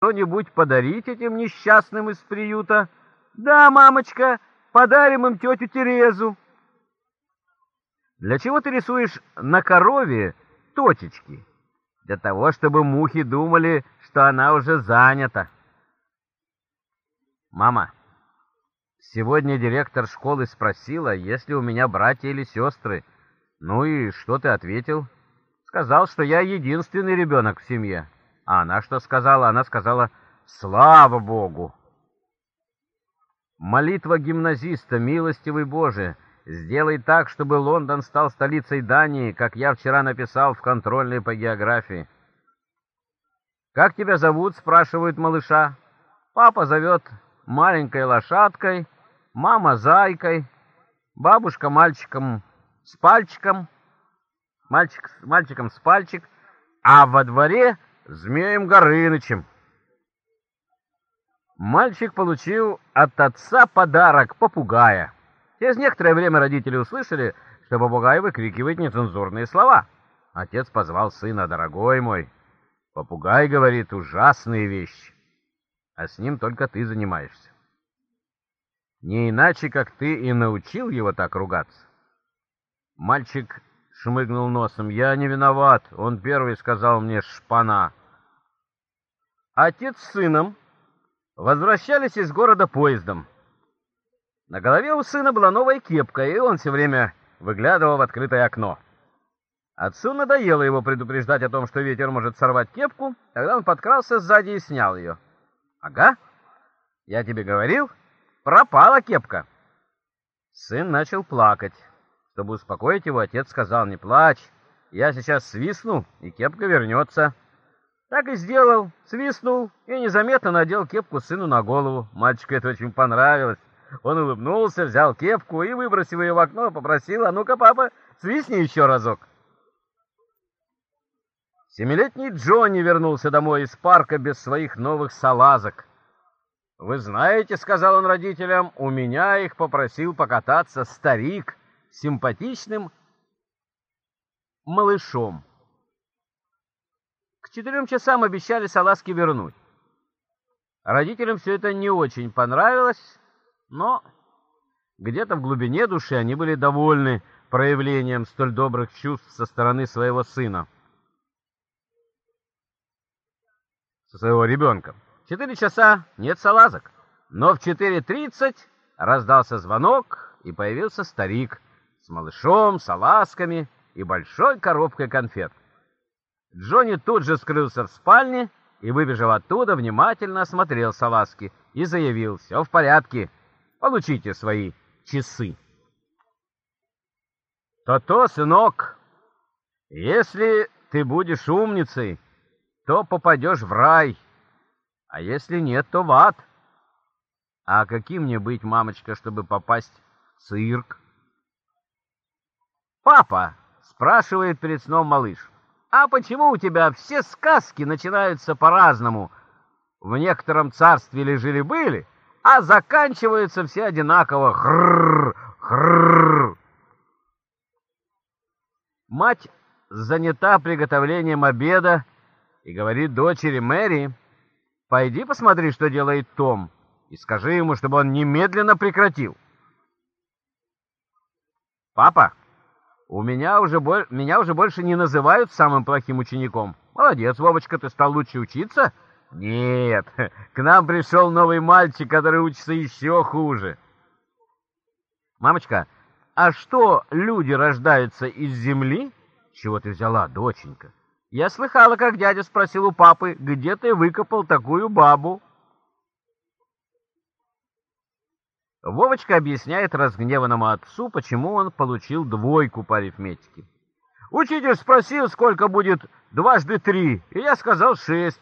что-нибудь подарить этим несчастным из приюта? Да, мамочка, подарим им тетю Терезу. Для чего ты рисуешь на корове точечки? Для того, чтобы мухи думали, что она уже занята. Мама, сегодня директор школы спросила, есть ли у меня братья или сестры. Ну и что ты ответил? Сказал, что я единственный ребенок в семье. А она что сказала? Она сказала «Слава Богу!» Молитва гимназиста, милостивый Боже, сделай так, чтобы Лондон стал столицей Дании, как я вчера написал в контрольной по географии. «Как тебя зовут?» — спрашивают малыша. Папа зовет маленькой лошадкой, мама — зайкой, бабушка — мальчиком с пальчиком, мальчик мальчиком с пальчик, а во дворе Змеем Горынычем. Мальчик получил от отца подарок попугая. Через некоторое время родители услышали, что попугай выкрикивает нецензурные слова. Отец позвал сына, дорогой мой. Попугай говорит ужасные вещи, а с ним только ты занимаешься. Не иначе, как ты и научил его так ругаться. Мальчик шмыгнул носом. Я не виноват, он первый сказал мне шпана. Отец с сыном возвращались из города поездом. На голове у сына была новая кепка, и он все время выглядывал в открытое окно. Отцу надоело его предупреждать о том, что ветер может сорвать кепку, тогда он подкрался сзади и снял ее. «Ага, я тебе говорил, пропала кепка». Сын начал плакать. Чтобы успокоить его, отец сказал, «Не плачь, я сейчас свистну, и кепка вернется». Так и сделал, свистнул и незаметно надел кепку сыну на голову. Мальчику это очень понравилось. Он улыбнулся, взял кепку и, выбросив ее в окно, попросил, «А ну-ка, папа, свистни еще разок». Семилетний Джонни вернулся домой из парка без своих новых салазок. «Вы знаете, — сказал он родителям, — у меня их попросил покататься старик симпатичным малышом». К четырем часам обещали салазки вернуть. Родителям все это не очень понравилось, но где-то в глубине души они были довольны проявлением столь добрых чувств со стороны своего сына, со своего ребенка. Четыре часа нет салазок, но в 4.30 раздался звонок, и появился старик малышом, салазками и большой коробкой конфет. Джонни тут же скрылся в спальне и, выбежав оттуда, внимательно осмотрел салазки и заявил, «Все в порядке, получите свои часы». «То-то, сынок, если ты будешь умницей, то попадешь в рай, а если нет, то в ад». «А каким мне быть, мамочка, чтобы попасть в цирк?» «Папа!» — спрашивает перед сном малыш. А почему у тебя все сказки начинаются по-разному? В некотором царстве ли жили-были, а заканчиваются все одинаково. Хрррр, хрррр. Мать занята приготовлением обеда и говорит дочери Мэри, «Пойди посмотри, что делает Том, и скажи ему, чтобы он немедленно прекратил». «Папа!» У меня уже боль... меня уже больше не называют самым плохим учеником. Молодец, Вовочка, ты стал лучше учиться? Нет, к нам пришел новый мальчик, который учится еще хуже. Мамочка, а что, люди рождаются из земли? Чего ты взяла, доченька? Я слыхала, как дядя спросил у папы, где ты выкопал такую бабу? Вовочка объясняет разгневанному отцу, почему он получил двойку по арифметике. Учитель спросил, сколько будет дважды три, и я сказал шесть.